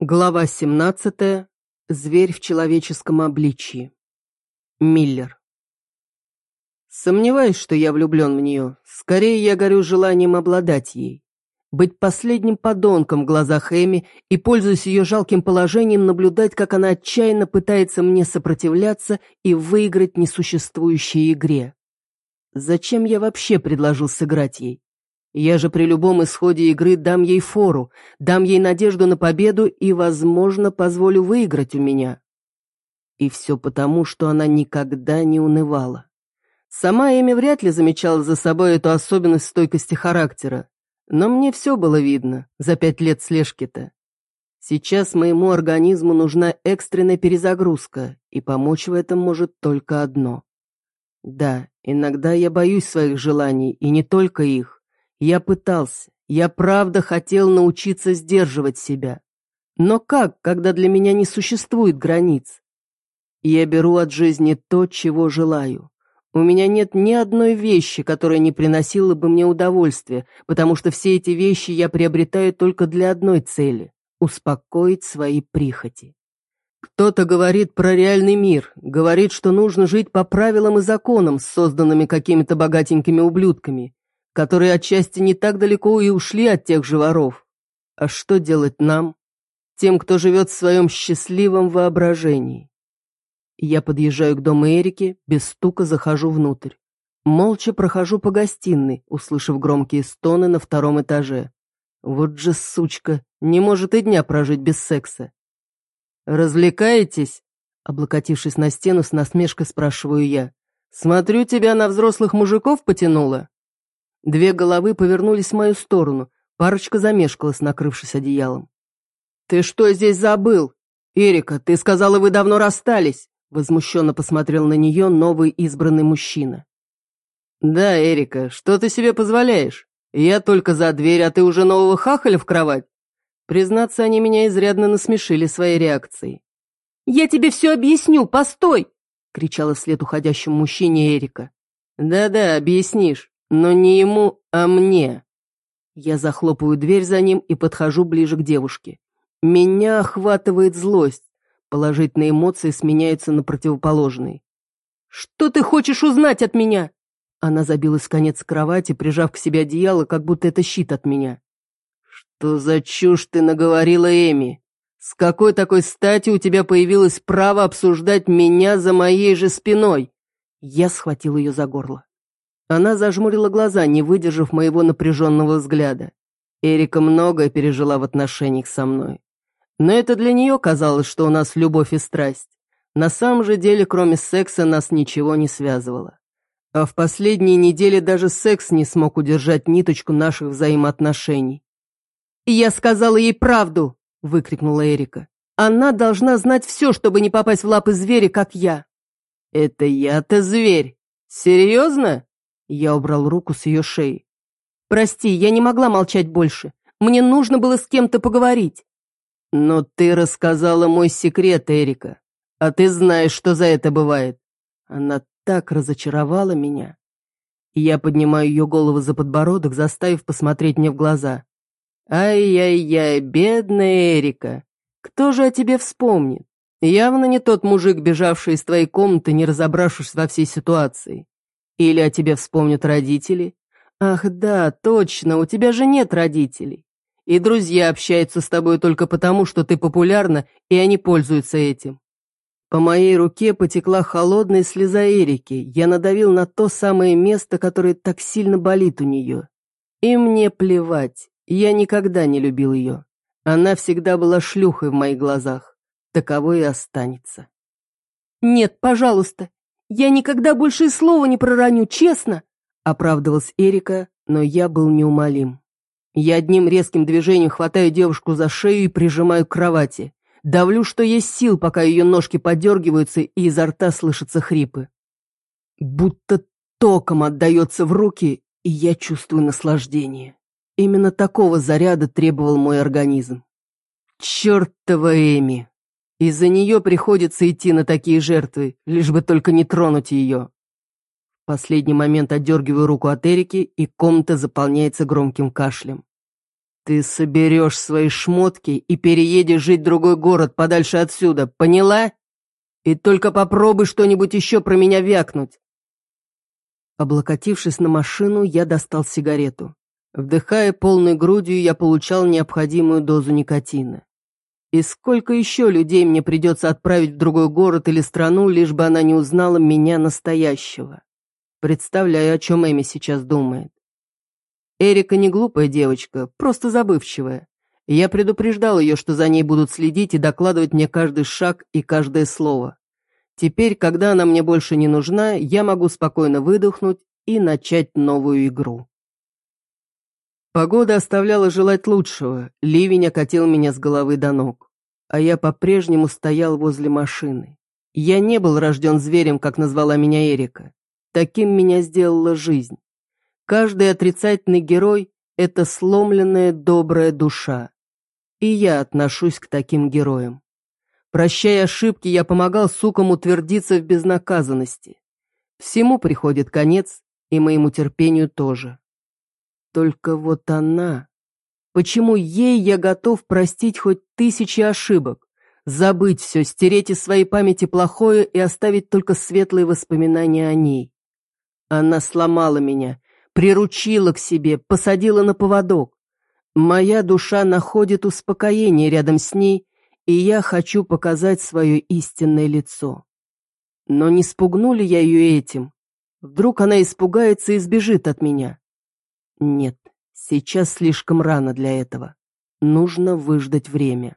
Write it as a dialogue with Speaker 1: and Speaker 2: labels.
Speaker 1: Глава 17. Зверь в человеческом обличии. Миллер. Сомневаюсь, что я влюблен в нее. Скорее, я горю желанием обладать ей. Быть последним подонком в глазах Эми и, пользуясь ее жалким положением, наблюдать, как она отчаянно пытается мне сопротивляться и выиграть несуществующей игре. Зачем я вообще предложил сыграть ей? Я же при любом исходе игры дам ей фору, дам ей надежду на победу и, возможно, позволю выиграть у меня. И все потому, что она никогда не унывала. Сама Эми вряд ли замечала за собой эту особенность стойкости характера, но мне все было видно за пять лет слежки-то. Сейчас моему организму нужна экстренная перезагрузка, и помочь в этом может только одно. Да, иногда я боюсь своих желаний, и не только их. Я пытался, я правда хотел научиться сдерживать себя. Но как, когда для меня не существует границ? Я беру от жизни то, чего желаю. У меня нет ни одной вещи, которая не приносила бы мне удовольствия, потому что все эти вещи я приобретаю только для одной цели — успокоить свои прихоти. Кто-то говорит про реальный мир, говорит, что нужно жить по правилам и законам, созданными какими-то богатенькими ублюдками, которые отчасти не так далеко и ушли от тех же воров. А что делать нам, тем, кто живет в своем счастливом воображении? Я подъезжаю к дому Эрики, без стука захожу внутрь. Молча прохожу по гостиной, услышав громкие стоны на втором этаже. Вот же сучка, не может и дня прожить без секса. «Развлекаетесь?» Облокотившись на стену, с насмешкой спрашиваю я. «Смотрю, тебя на взрослых мужиков потянуло?» Две головы повернулись в мою сторону, парочка замешкалась, накрывшись одеялом. «Ты что здесь забыл? Эрика, ты сказала, вы давно расстались!» Возмущенно посмотрел на нее новый избранный мужчина. «Да, Эрика, что ты себе позволяешь? Я только за дверь, а ты уже нового хахаля в кровать?» Признаться, они меня изрядно насмешили своей реакцией. «Я тебе все объясню, постой!» — кричала вслед уходящему мужчине Эрика. «Да-да, объяснишь. Но не ему, а мне. Я захлопываю дверь за ним и подхожу ближе к девушке. Меня охватывает злость. Положительные эмоции сменяются на противоположные. «Что ты хочешь узнать от меня?» Она забилась в конец кровати, прижав к себе одеяло, как будто это щит от меня. «Что за чушь ты наговорила, Эми? С какой такой стати у тебя появилось право обсуждать меня за моей же спиной?» Я схватил ее за горло. Она зажмурила глаза, не выдержав моего напряженного взгляда. Эрика многое пережила в отношениях со мной. Но это для нее казалось, что у нас любовь и страсть. На самом же деле, кроме секса, нас ничего не связывало. А в последние недели даже секс не смог удержать ниточку наших взаимоотношений. «И я сказала ей правду!» — выкрикнула Эрика. «Она должна знать все, чтобы не попасть в лапы зверя, как я!» «Это я-то зверь! Серьезно?» Я убрал руку с ее шеи. «Прости, я не могла молчать больше. Мне нужно было с кем-то поговорить». «Но ты рассказала мой секрет, Эрика. А ты знаешь, что за это бывает. Она так разочаровала меня». Я поднимаю ее голову за подбородок, заставив посмотреть мне в глаза. «Ай-яй-яй, бедная Эрика, кто же о тебе вспомнит? Явно не тот мужик, бежавший из твоей комнаты, не разобравшись во всей ситуации. Или о тебе вспомнят родители? Ах да, точно, у тебя же нет родителей. И друзья общаются с тобой только потому, что ты популярна, и они пользуются этим. По моей руке потекла холодная слеза Эрики. Я надавил на то самое место, которое так сильно болит у нее. И мне плевать. Я никогда не любил ее. Она всегда была шлюхой в моих глазах. Таковой и останется. «Нет, пожалуйста, «Я никогда больше и слова не пророню, честно!» Оправдывалась Эрика, но я был неумолим. Я одним резким движением хватаю девушку за шею и прижимаю к кровати. Давлю, что есть сил, пока ее ножки подергиваются и изо рта слышатся хрипы. Будто током отдается в руки, и я чувствую наслаждение. Именно такого заряда требовал мой организм. Чертова Эми! Из-за нее приходится идти на такие жертвы, лишь бы только не тронуть ее. В последний момент отдергиваю руку от Эрики, и комната заполняется громким кашлем. Ты соберешь свои шмотки и переедешь жить в другой город подальше отсюда, поняла? И только попробуй что-нибудь еще про меня вякнуть. Облокотившись на машину, я достал сигарету. Вдыхая полной грудью, я получал необходимую дозу никотина. И сколько еще людей мне придется отправить в другой город или страну, лишь бы она не узнала меня настоящего? Представляю, о чем Эми сейчас думает. Эрика не глупая девочка, просто забывчивая. Я предупреждал ее, что за ней будут следить и докладывать мне каждый шаг и каждое слово. Теперь, когда она мне больше не нужна, я могу спокойно выдохнуть и начать новую игру. Погода оставляла желать лучшего, ливень окатил меня с головы до ног. А я по-прежнему стоял возле машины. Я не был рожден зверем, как назвала меня Эрика. Таким меня сделала жизнь. Каждый отрицательный герой — это сломленная добрая душа. И я отношусь к таким героям. Прощая ошибки, я помогал сукам утвердиться в безнаказанности. Всему приходит конец, и моему терпению тоже. Только вот она... Почему ей я готов простить хоть тысячи ошибок? Забыть все, стереть из своей памяти плохое и оставить только светлые воспоминания о ней. Она сломала меня, приручила к себе, посадила на поводок. Моя душа находит успокоение рядом с ней, и я хочу показать свое истинное лицо. Но не спугну ли я ее этим? Вдруг она испугается и сбежит от меня? Нет, сейчас слишком рано для этого. Нужно выждать время.